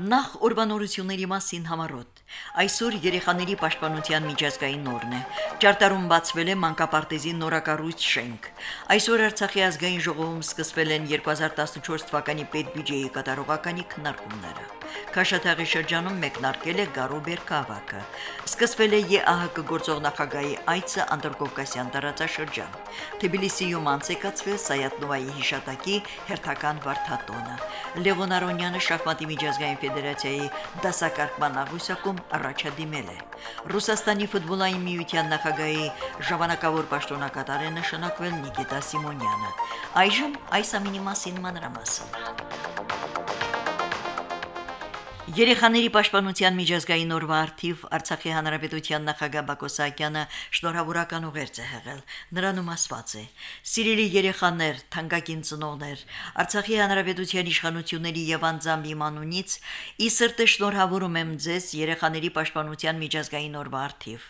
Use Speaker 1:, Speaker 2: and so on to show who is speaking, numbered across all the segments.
Speaker 1: Նախ ուրբանորությունների մասին համարոտ։ Այսօր երեխաների պաշտպանության միջազգային օրն է։ Ճարտարում բացվել է մանկապարտեզի նորակառույց շենք։ Այսօր Արցախի ազգային ժողովում սկսվել են 2014 թվականի պետբյուջեի կատարողականի քննարկումները։ Քաշաթաղի շրջանում մեկնարկել է Գարոբեր քաղաքը։ Սկսվել է ԵԱՀԿ գործող նախագահի այցը Անդրկովկասյան տարածաշրջան։ Թբիլիսիում անցեկացվել Սայատնովայի հիշատակի հերթական վարդատոնը։ Լևոն Արոնյանը շախմատի միջազգային ֆեդերացիայի դասակարգման աղյուսակում առաջադիմել է։ Ռուսաստանի ֆուտբոլային միության նախագահի ժամանակավոր պաշտոնակատար է նշանակվել Նիկիտա Սիմոնյանը։ Այժմ այս ամինի մասին մանրամասն։ Երեխաների պաշտպանության միջազգային օրվա արդիվ Արցախի հանրապետության նախագահ Բակո Սահակյանը շնորհավորական ուղերձ է հղել։ Նրանում ասված է. «Սիրելի երեխաներ, թանկագին ծնողներ, Արցախի հանրապետության իշխանությունների եւ անձամբ իմ անունից ի սրտե շնորհավորում եմ ձեզ երեխաների պաշտպանության միջազգային օրվա արդիվ։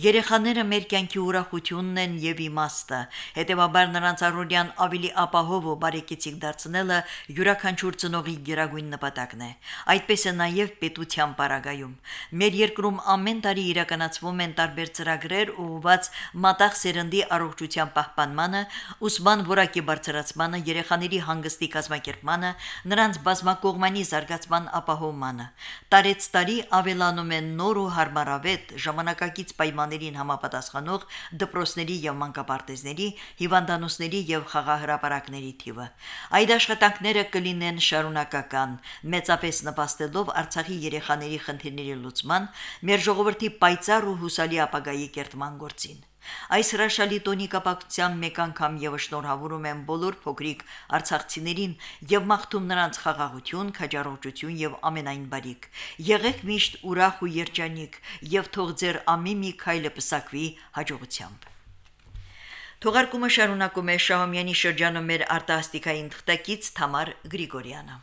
Speaker 1: Երեխաները մեր կյանքի ուրախությունն են եւ իմաստը, հետեւաբար նրանց առօրյան ավելի ապահով ու բարեկեցիկ դարձնելը յուրաքանչյուր ծնողի գերագույն նպատակն է։ Այդպես է նաև պետության պարագայում։ Մեր երկրում ամեն տարի իրականացվում են տարբեր ծրագրեր ուղղված մատաղ սերնդի առողջության պահպանմանը, ուսման որակի բարձրացմանը, երեխաների հանգստի կազմակերպմանը, նրանց բազմակողմանի զարգացման ապահովմանը։ Տարեց տարի ավելանում են նոր ու հարմարավետ ժամանակակից պայմաններին համապատասխանող դպրոցների եւ մանկապարտեզների, հիվանդանոցների եւ խաղահրապարակների թիվը։ Այդ աշխատանքները կլինեն շարունակական, մեծապես նպաստելով նպաստելով Արցախի երեխաների խնդիրների լուծման, մեր ժողովրդի պայծառ ու հուսալի ապագայի կերտման գործին։ Այս հրաշալի տոնի կապակցությամբ մեկ անգամ եւս շնորհավորում եմ բոլոր փոքրիկ արցախցիներին եւ մաղթում նրանց խաղաղություն, քաջառողջություն եւ ամենայն բարիք։ Եղեք միշտ ուրախ ու երջանիկ եւ թող ձեր ամեն մի քայլը պսակվի հաջողությամբ։ Թողարկումը շարունակում է Շահումյանի շրջանում մեր արտահասթիկային թղթակից Թամար Գրիգորյանը։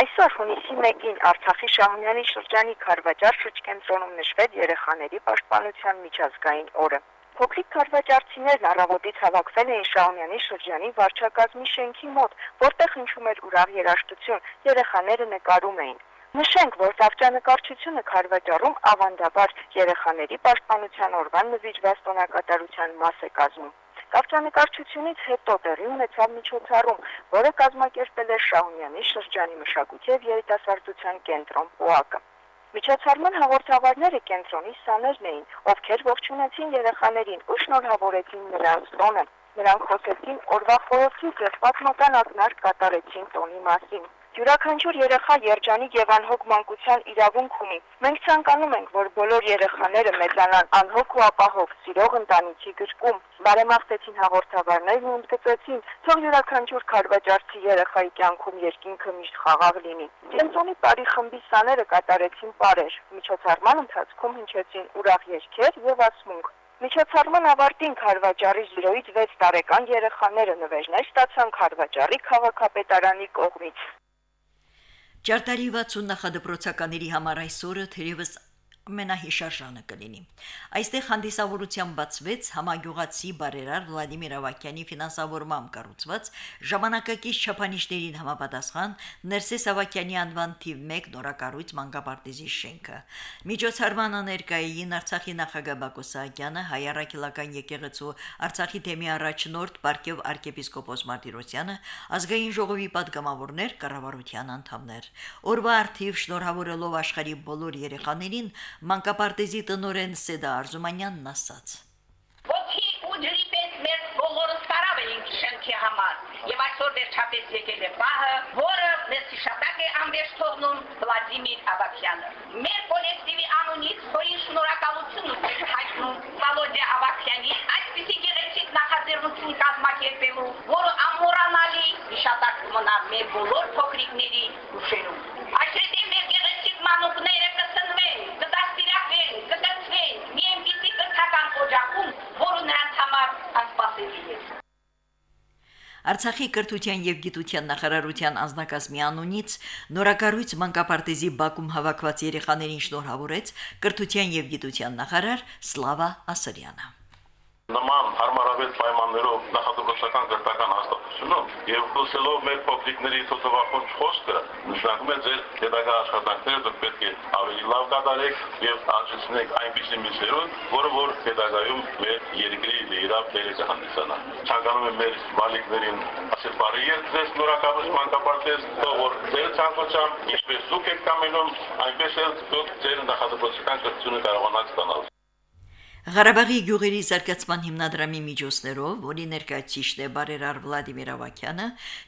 Speaker 2: Այսօր հունիսի 1-ին Արցախի Շահումյանի շրջանի Խարվաճար շրջկենտրոնում նշվեց երեխաների պաշտպանության միջազգային օրը։ Փոքրիկ քարվաճարցիներն առավոտից հավաքվել էին Շահումյանի շրջանի վարչակազմի շենքի մոտ, որտեղ հնչում էր ուրախ երաժշտություն, երեխաները նկարում էին։ Նշենք, որ վարչանկարչությունը Խարվաճարում ավանդաբար երեխաների պաշտպանության օրվան նվիրված տոնակատարության մաս է կազմում։ Կարճանկարչությունից հետո տեղի ունեցավ միջոցառում, որը կազմակերպել է Շահումյանի շրջանի մշակույթի երիտասարդության կենտրոն ՊՕԱԿ-ը։ Միջոցառման հաղորդավարները կենտրոնի սաներն էին, ովքեր ողջունեցին երեխաներին ու շնորհավորեցին նրանց տոնը։ Նրանք խոսեցին օրվա խորհրդից եւ պատմական ակնարկ կատարեցին տոնի մասին։ Յուրաքանչյուր երեխա երջանիկ եւ անհոգ մանկության իրավունք ունի։ Մենք ցանկանում ենք, որ բոլոր երեխաները մեծանան անհոգ ու ապահով, սիրող ընտանիքի գրկում։ Բարեմաղթեցին հաղորդավարներն ու ընդգծեցին, թող յուրաքանչյուր քարվաճարցի երեխայի կյանքում երկինքը միշտ խաղաղ լինի։ Կենտրոնի տարի խմբի սաները կատարեցին բարեր։ Միջոցառման ընթացքում հնչեցին ուրախ երգեր եւ ասմունք։ Միջոցառման ավարտին Խարվաճարի 0-ից 6 տարեկան երեխաները նվերներ ստացան Խարվաճարի քաղաքապետարանի կողմից։
Speaker 1: Ճարտարի 60 նախադպրոցականների համար այսօրը թերևս ամենահիշարժանը կլինի։ Այստեղ հանդիսավորության բացվեց համագյուղացի բարերար Վլադիմիր Ավակյանի ֆինանսավորմամբ կառուցված ժամանակակից չափանիշներին համապատասխան Ներսես Ավակյանի անվան թիվ 1 նորակառույց մանկապարտեզի շենքը։ Միջոցառմանը ներկայային Արցախի նախագահ Բակո Սահակյանը, հայ առաքելական եկեղեցու Արցախի թեմի առաջնորդ Պարքև arczepiskopos Մարտիրոսյանը, ազգային ժողովի падգամավորներ, կառավարության անդամներ։ Օրվա արթիվ շնորհավորելով աշխարի բոլոր երեխաներին Մանկապարտեզի տնորեն Սեդա Արզումանյանն ասաց.
Speaker 3: Ոգի ու ջրի պես մեր բոլորս կարավ էինք շենքի համար եւ այսօր վերջապես եկել է պահը, որը մեզ հիշատակ է անվերջ թողնում Վլադիմիր Ավակյանը։ Մեր կոլեկտիվի անունից խորին շնորհակալություն ուղղենք հայտնում Վալոդիա Ավակյանի այսպիսի գեղեցիկ նախաձեռնություն կազմակերպելու, որը ամորանալի հիշատակ մնա մեր բոլոր փոքրիկների ուշերում։ Այսպես
Speaker 1: Արցախի կրթության եւ գիտության նախարարության անձնակազմի անունից նորակառույց մանկապարտեզի Բաքում հավաքված երեխաներին շնորհավորեց կրթության եւ գիտության նախարար Սլավա Ասարյանը
Speaker 4: նման հարմարավետ պայմաններով նախադպրոցական կրթական հաստատությունում եւ խոսելով մեր փոքրիկների թոթովախոս խոսքը նշանակում է ձեր pedagogical աշխատանքները դուք պետք է ավելի լավ կատարեք եւ աճեցնեք այնպիսի մի սերունդ, որը որ pedagogium մեր երկրի լիիրավ դերը հանդիսանա։ Ցանկանում եմ մեր մալիկներին ասել բարի երդես նորակալուց մանկապարտեզ, որ ձեր ցանկությամբ ինչպես դուք եք կամենում, այնպես էլ դուք ձեր նախադպրոցական կրթությունը կարողանաք ստանալ։
Speaker 1: Ղարաբաղի գյուղերի զարգացման հիմնադրամի միջոցներով, որի ներկայացիչն է բարերար Վլադիմիր Ավակյանը,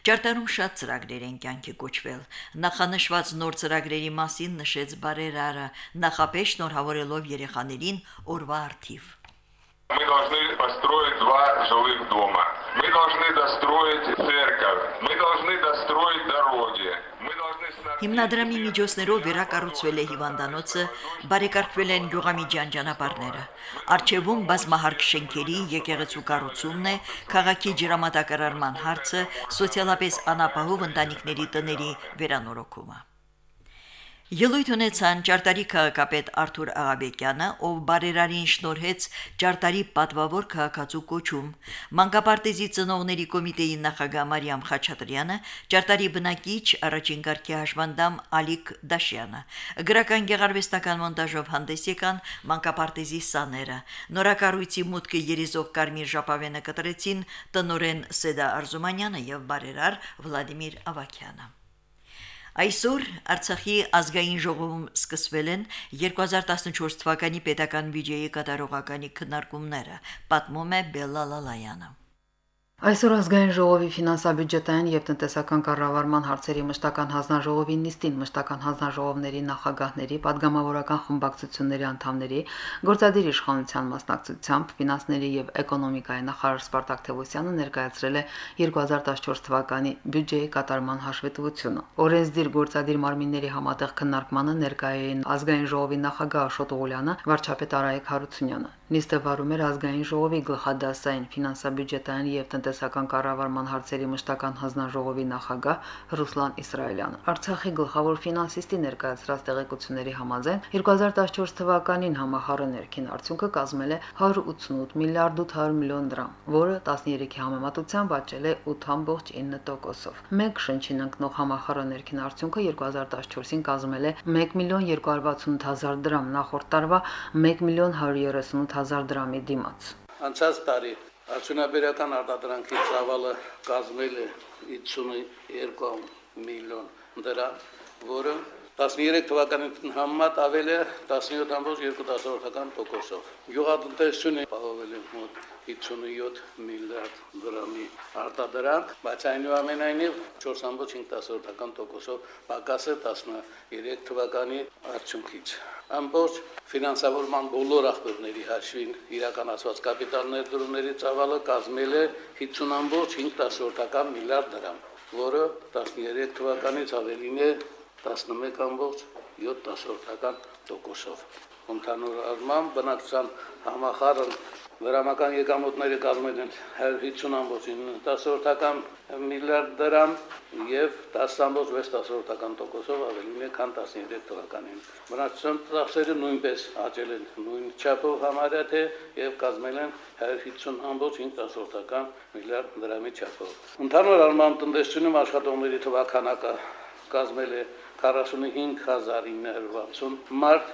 Speaker 1: ճարտարում շատ ծրագրեր են կյանքի կոչվել։ Նախանշված նոր ծրագրերի մասին նշեց բարերարը, նախապես շնորհավորելով երեխաներին օրվա արդիվ։
Speaker 5: Мы должны построить два жилых дома. Мы должны достроить церковь. Мы должны достроить дороги.
Speaker 1: Հիմնադրամի միջոցներով վերակառուցվել է հիվանդանոցը, բարեկարգվել են գյուղամիջյան ճանապարհները։ Արչևում բազմահարկ շենքերի եկեղեցու կառուցումն է, քաղաքի ջրամատակարարման հարցը, սոցիալապես անապահով ընտանիքների տների վերանորոգումը։ Ելույթ ունեցան Ճարտարի քաղաքապետ Արթուր Աղաբեկյանը, ով բարերարին շնորհեց Ճարտարի պատվավոր քաղաքացու կոչում, Մանկապարտեզի ծնողների կոմիտեի նախագահ Մարիամ Խաչատրյանը, Ճարտարի բնակիչ առաջին կարգի հաշվանդամ Ալիկ Դաշյանը, գրական գեղարվեստական մոնտաժով հանդես եկան Մանկապարտեզի սաները, նորակառույցի մուտքը երիզող Կարմիր ժապավենը կտրեցին տնորեն Սեդա Արզումանյանը եւ բարերար Վլադիմիր Ավակյանը։ Այսօր Արցախի ազգային ժողովում սկսվել են 2014 թվականի պետական բյուջեի կատարողականի քննարկումները, պատմում է Բելլա Լալայանը։
Speaker 6: Այսօր ազգային ժողովի ֆինանսաբյուջետային եւ տնտեսական կառավարման հարցերի մշտական հանձնաժողովի նիստին մշտական հանձնաժողովների նախագահների, падգամավորական խմբակցությունների անդամների, գործադիր իշխանության մասնակցությամբ ֆինանսների եւ էկոնոմիկայի նախարար Սպարտակ Թևոսյանը ներկայացրել է 2014 թվականի բյուջեի կատարման հաշվետվությունը։ Օրենսդիր գործադիր մարմինների համատեղ քննարկմանը ներկայ էին ազգային ժողովի նախագահ Աշոտ Ղուլյանը, վարչապետ Արայիկ Հարությունյանը։ Նիստը վարում էր ազգային ժողովի գլխադասային ֆինանսա-բյուջետային եւ տնտեսական կառավարման հարցերի մշտական հանձնաժողովի նախագահ Ռուսլան Իսրայելյանը։ Արցախի գլխավոր ֆինանսիստի ներկայացրած տեղեկությունների համաձայն 2014 թվականին համախառն ներքին արդյունքը կազմել է 188 միլիարդ 800 միլիոն դրամ, որը 13-ի համեմատությամբ աճել է 8.9%-ով։ Մեկ շնչին ընկնող համախառն ներքին արդյունքը 2014-ին կազմել է 1 միլիոն 268 հազար դրամ, նախորդ տարվա 1 միլիոն 138 հազար դրամի դիմաց։
Speaker 7: Անցած տարի Արդյունաբերական արտադրանքի ծավալը կազմել է 52 միլիոն դրամ, որը 13 թվականին համեմատ ավել է 17.2%-ական տոկոսով։ Գյուղատնտեսությունը պահովել է մոտ 57 միլիարդ դրամի արտադրանք, բայց այնուամենայնիվ 4.5%-ական տոկոսով պակաս է 13 թվականի արդյունքից ամբողջ ֆինանսավորման բոլոր աղբյուրների հաշվին իրականացված կապիտալ ներդրումների ծավալը կազմել է 50.5 միլիարդ դրամ, որը 13 թվականից ավելին է 11.7 տոկոսով։ Ընդհանուր առմամբ բնակչության համախառն Վերամական եկամուտները կազմել են 150.9 միլիարդ դրամ եւ 10.6 տոկոսով ավելին է քան 13 թվականին։ Բնակչության ծախսերը նույնպես աճել են նույն չափով համարյա թե եւ կազմել են 150.5 միլիարդ դրամի չափով։ Ընդհանուր առմամբ տնտեսությունում աշխատողների թվականակը կազմել է 45960 մարդ,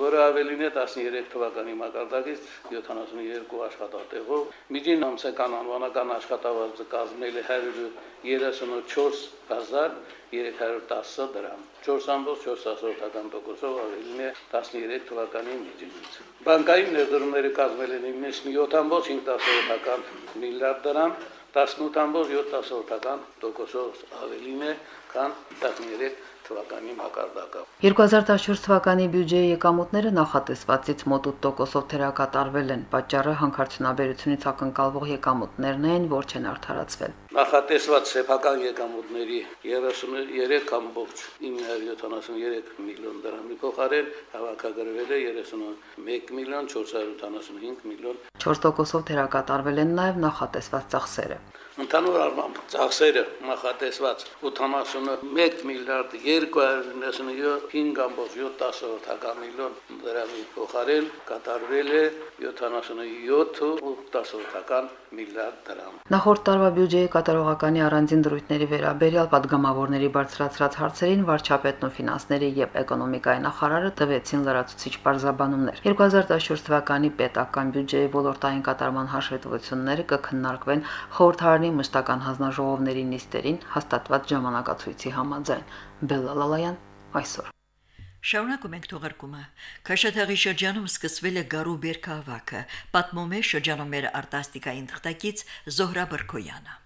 Speaker 7: որը ավելին է 13 թվականի մակարդակից 72 աշխատատեղով։ Միջին ամսական անվանական աշխատավարձը կազմել է 134310 դրամ։ 4.4%-ական տոկոսով ավելին է 13 թվականի միջինից։ Բանկային ներդրումները կազմել են 97.5%-ական միլիարդ դրամ, 18.7%-ական տոկոսով ավելին է, քան 13 թվականի մակարդակը։
Speaker 6: 2014 թվականի բյուջեի եկամուտները նախատեսվածից մոտ 8%-ով թերակատարվել են։ Պատճառը հանքարդյունաբերությունից ակնկալվող եկամուտներն են, որ չեն արդարացվել։
Speaker 7: Նախատեսված սեփական եկամուտների 33.973 միլիոն դրամի փոխարեն հավաքագրվել է 31 միլիոն 475 միլիոն
Speaker 6: 4%-ով թերակատարվել են նաև նախատեսված ծախսերը։
Speaker 7: Ընդհանուր առմամբ ծախսերը նախատեսված 81 միլիարդ 297.7 միլիոն դրամի փոխարեն կատարվել է 77.8 միլիարդ դրամ։
Speaker 6: Նախորդ տարվա բյուջեի կատարողականի առանձին դրույթների վերաբերյալ падգամավորների բարձրացրած հարցերին վարչապետն ու ֆինանսների եւ էկոնոմիկայի նախարարը տվեցին լրացուցիչ բարձաբանումներ։ 2014 թվականի պետական բյուջեի ոլորտային կատարման հաշվետվությունները կքննարկվեն խորհրդարանի մշտական հանձնաժողովների նիստերին հաստատված ժամանակացույցի համաձայն։ Բելլա Լալայան այսօր։
Speaker 1: Շարունակում ենք թողարկումը։ Քաշաթաղի շրջանում սկսվել է գարու բերքահավաքը, պատմում է շրջանում մեր արտասթիկային թղթակից Զոհրա Բրկոյանը։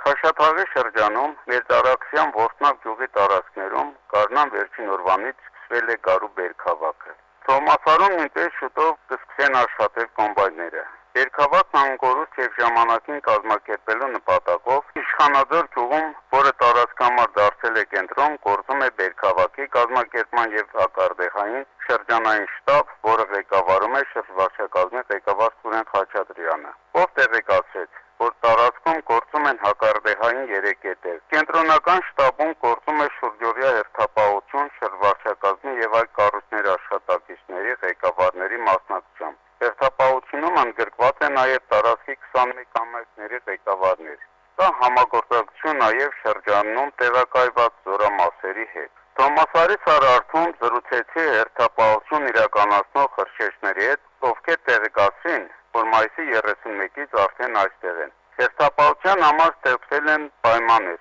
Speaker 8: Քաշաթաղի շրջանում Մերձարաքսյան Ворտնակ գյուղի տարածքներում կառնան վերջին օրվանից սկսվել է գարու բերքահավաքը։ Թոմասարում նույնպես շուտով կսկսեն աշխատել կոմբայները։ Երկհավաքն անկորուց եւ ժամանակին կազմակերպելու նպատակով Իշխանաձոր գյուղում, որը տարածքամար դարձել է կենտրոն, գործում է Բերքավաքի կազմակերպման եւ հակարդեխային շրջանային շտաբ, որը ղեկավարում է շրջվարչակազմի ղեկավար Սուրեն Խաչատրյանը։ Ով տեղեկացրեց, որ տարածքում գործում են հակարդեխային 3 կետեր։ Կենտրոնական շտաբում գործում է շուրջօրյա հերթապահություն, շրջվարչակազմի եւ այլ կառույցների աշխատակիցների ղեկավարների մասնակցությամբ։ Հերթապահությունում ընդգրկված է նաև տարածքի 21 համայնքների ղեկավարներ։ Դա համագործակցություն նաև շրջանում տեղակայված զորամասերի հետ։ Թոմասարի Սարարթում զրուցեցի հերթապահություն իրականացնող խրշեշների հետ, ովքեր տեղեկացրին, որ մայիսի 31-ից արդեն այստեղ են։ Հերթապահության համար ստեղծվել են պայմաններ,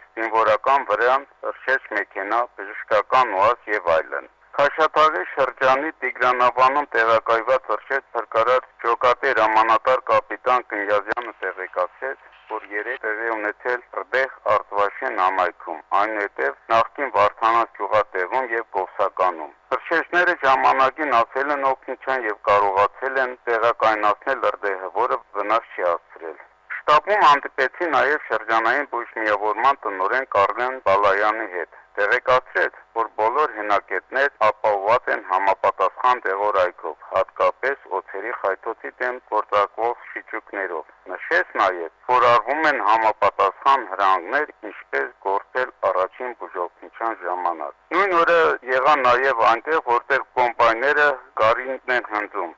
Speaker 8: խրշեշ մեքենա, բժշկական ուազ եւ այլն։ Խաշաթաղի շրջանի Տիգրանավանում տեղակայված հրշեջ փրկարար ջոկատեր ամանատար կապիտան Կնյազյանը տեղեկացրեց, որ երեք տեղի ունեցել Ռդեխ Արտվաշեն համայնքում, այնուհետև նախկին Վարդանանց գյուղատեղում եւ Կովսականում։ Հրշեջները ժամանակին ացել են օգնության եւ կարողացել են տեղակայնացնել Ռդեհը, որը վնաս չի հասցրել։ Շտաբում հանդիպեցի նաև շրջանային բույժ միավորման տնօրեն Կարլեն Բալայանի հետ տեղեկացրեց, որ բոլոր հենակետներ ապահովված են համապատասխան դեղորայքով, հատկապես օցերի խայթոցի դեմ գործակվող շիճուկներով։ Նշեց նաև, որ արվում են համապատասխան հրանգներ, ինչպես գործել առաջին բուժօգնության ժամանակ։ Նույն օրը եղա նաև այնտեղ, որտեղ կոմպայները գարինն են հնձում։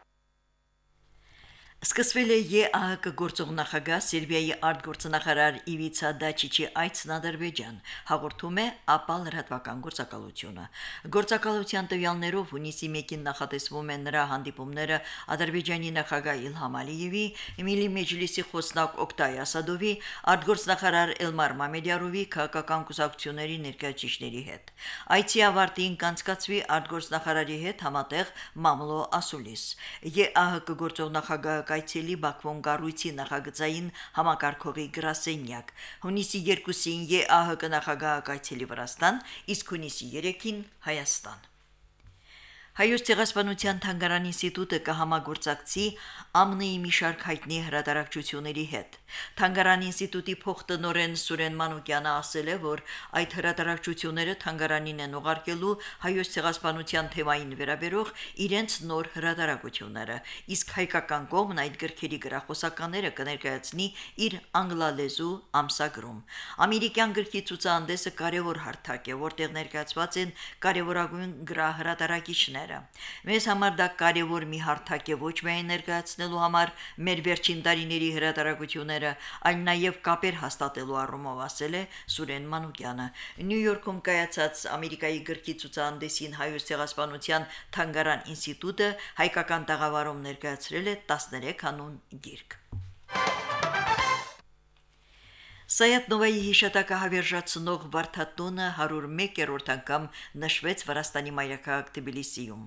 Speaker 1: Սկսվել է ԵԱՀԿ գործող նախագահ Սերբիայի արտգործնախարար Իվիցա Դաչիչի այցն Ադրբեջան, հաղորդում է ԱՊԱ լրատվական գործակալությունը։ Գործակալության տվյալներով հունիսի 1-ին նախատեսվում են նրա հանդիպումները Ադրբեջանի նախագահ Իլհամ Ալիևի, Միլի Մեջլիսի խոսնակ Օկտայ Ասադովի, արտգործնախարար Էլմար Մամեդյարովի քաղաքական կուսակցությունների ներկայացիչների հետ։ Այցի ավարտին կանցկացվի արտգործնախարարի հետ համատեղ Մամլո Ասուլիս։ ԵԱՀԿ գործող նախագահ կայցելի Բաքվում կառույցի նախագծային համակարգողի գրասենյակ։ Հունիսի 2-ին ԵԱՀԿ նախագահը կայցելի Վրաստան, իսկ հունիսի 3-ին Հայաստան։ Հայոց ցեղասպանության թանգարան ինստիտուտը կհամագործակցի ԱՄՆ-ի մի շարք հայտնի հրատարակչությունների հետ։ Թանգարան ինստիտուտի փոխտնօրեն Սուրեն Մանուկյանը ասել է, որ այդ հրատարակչությունները թանգարանին են ուղարկելու հայոց ցեղասպանության թեմային վերաբերող իրենց նոր հրատարակությունները, իսկ հայկական կողմն այդ գրքերի գրախոսականները կներկայացնի իր անգլալեզու ամսագրում։ Ամերիկյան գրքի ցուցահանդեսը կարևոր հարթակ է, որտեղ ներկայացված են կարևորագույն գրահրատարակիչներ ընկերները։ Մեզ համար դա կարևոր մի հարթակ է ոչ միայն ներկայացնելու համար մեր վերջին տարիների հրատարակությունները, այլ նաև կապեր հաստատելու առումով ասել է Սուրեն Մանուկյանը։ Նյու Յորքում կայացած Ամերիկայի գրքի ցուցահանդեսին հայոց ցեղասպանության թանգարան ինստիտուտը հայկական տաղավարում ներկայացրել է 13 հանուն գիրք։ Սայաթ Նովայի հիշատակը հավերժացնող Վարդատունը 101-րդ անգամ նշվեց Վրաստանի մայրաքաղաք Թբիլիսիում։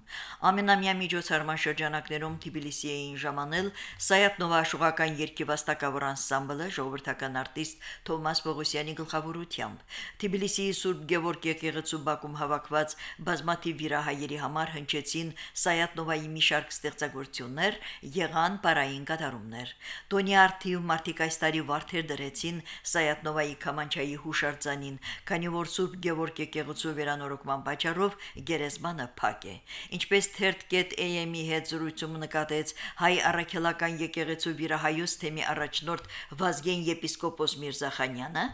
Speaker 1: Ամենամյա միջոցառման շրջանակներում Թբիլիսի էին ժամանել Սայաթ Նովա աշխուղական երկիվաստակավոր անսամբլը ժողովրդական արտիստ Թոմաս Պողոսյանի գլխավորությամբ։ Թբիլիսիի Սուրբ Գևորգ եկեղեցու Բաքում հավաքված բազմաթիվ վիրահայերի համար հնչեցին Սայաթ Նովայի մի շարք ստեղծագործություններ, եղան պարային կատարումներ։ Տոնի Արտիու մարդիկ այս տարի վարդեր դրեցին Սայատնովայի Կամանչայի հուշարձանին, քանի որ Սուրբ Գևորգ եկեղեցու վերանորոգման պատճառով գերեզմանը փակ է։ Ինչպես թերթ.am-ի հետ զրույցում նկատեց հայ առաքելական եկեղեցու վիրահայոց թեմի առաջնորդ Վազգեն եպիսկոպոս Միրզախանյանը,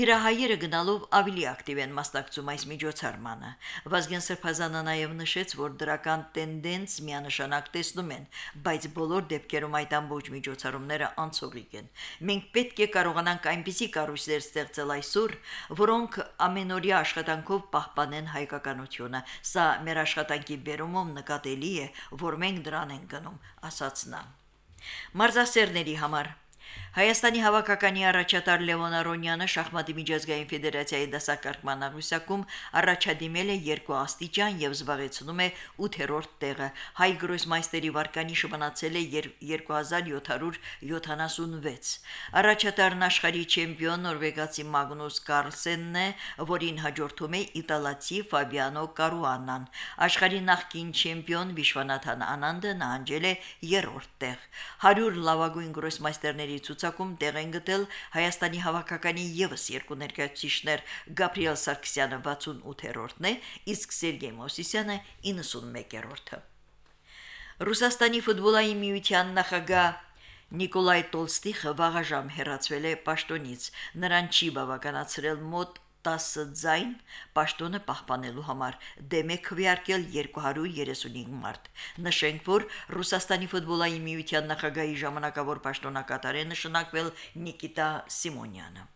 Speaker 1: վիրահայերը գնալով ավելի ակտիվ են մասնակցում այս միջոցառմանը։ Վազգեն Սրբազանը նաև նշեց, որ դրական տենդենց միանշանակ տեսնում են, բայց բոլոր դեպքերում այդ ամբողջ միջոցառումները անցողիկ են։ Մենք պետք է կարողանանք այնպիսի կառույցներ ստեղծել այսօր, որոնք ամենօրյա աշխատանքով պահպանեն հայկականությունը։ Սա մեր աշխատանքի բերումով նկատելի է, որ մենք դրան ենք գնում, ասաց նա։ Մարզասերների համար Հայաստանի հավաքականի առաջատար Լևոն Արոնյանը շախմատի միջազգային ֆեդերացիայի դասակարգման աղյուսակում առաջադիմել է երկու աստիճան եւ զբաղեցնում է 8-րդ տեղը։ Հայ գրոսմայստերի վարկանիշը մնացել է 2776։ Առաջատարն աշխարհի չեմպիոն նորվեգացի Մագնուս Կարլսենն է, որին հաջորդում է իտալացի Ֆաբիանո Կարուանան։ Աշխարհի նախկին չեմպիոն Վիշվանաթան Անանդը նահանջել է 3-րդ տեղ։ 100 լավագույն գրոսմայստերների ցուցակում տեղ են գտել Հայաստանի հավաքականի եւս երկու ներկայացուցիչներ. Գաբրիել Սարգսյանը 68-րդն է, իսկ Սերգեյ Մոսիսյանը 91-րդը։ Ռուսաստանի ֆուտբոլային միության նախագահ Նիկոլայ Տոլստիխը վաղաժամ հերացվել է պաշտոնից։ Նրան չի բավականացրել մոտ 10 ձայն պաշտոնը պահպանելու համար դեմ է քվեարկել 235 մարդ։ Նշենք, որ Ռուսաստանի ֆուտբոլային միության նախագահի ժամանակավոր պաշտոնակատար է նշանակվել Նիկիտա Սիմոնյանը։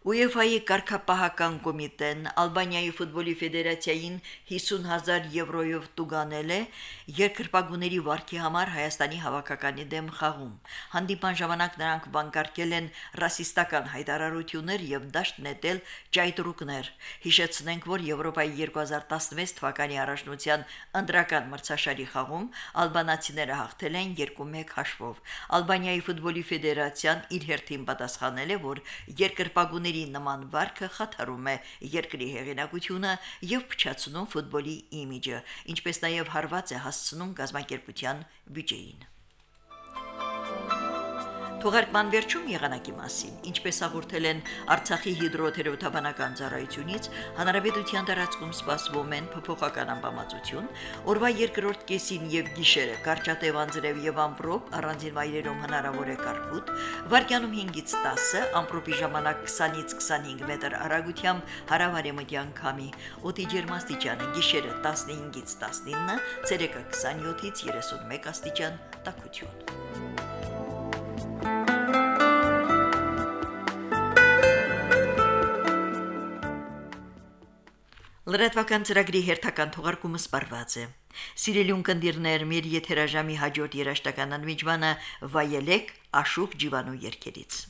Speaker 1: UEFA-ի կարգապահական կոմիտեն Ալբանիայի ֆուտբոլի ֆեդերացիային 50000 եվրոյով տուգանել է երկրպագուների վարկի համար Հայաստանի հավաքականի դեմ խաղում։ Հանդիպան ժամանակ նրանք բանկարկել են ռասիստական հայտարարություններ եւ դաշտ նետել ճայտրուկներ։ Հիշեցնենք, որ Եվրոպայի 2016 թվականի առաջնության ընդրական մրցաշարի խաղում ալբանացիները հաղթել են 2-1 հաշվով։ Ալբանիայի ֆուտբոլի ֆեդերացիան իր հերթին պատասխանել է, որ երկրպագուների Ֆուտբոլների նման վարկը խաթարում է երկրի հեղինակությունը եւ փչացնում ֆուտբոլի իմիջը, ինչպես նաեւ հարված է հասցնում գազམ་ակերպության բյուջեին։ Թողարկման վերջում եղանակի մասին, ինչպես հաղորդել են Արցախի հիդրոթերապևտաբանական ծառայությունից, հանրապետության տարածքում սպասվում են փոփոխական ամպամածություն, օրվա երկրորդ կեսին եւ գիշերը կարճատև անձրև եւ ամպրոպ առանձին վայրերում հնարավոր է կարկուտ, վարկյանում 5-ից 10, ամպրոպի ժամանակ 20-ից 25 մետր արագությամբ հարավարեմտյան քամի, օդի ջերմաստիճանը գիշերը 15-ից 19, ցերեկը 27-ից 31 աստիճան տաքություն։ Լրատվական ծրագրի հերթական թողարկումը սպառված է։ Սիրելի ունկնդիրներ, մեր եթերաժամի հաջորդ երաշտական անմիջմանը վայելեք Աշուկ Ջիվանու երկերից։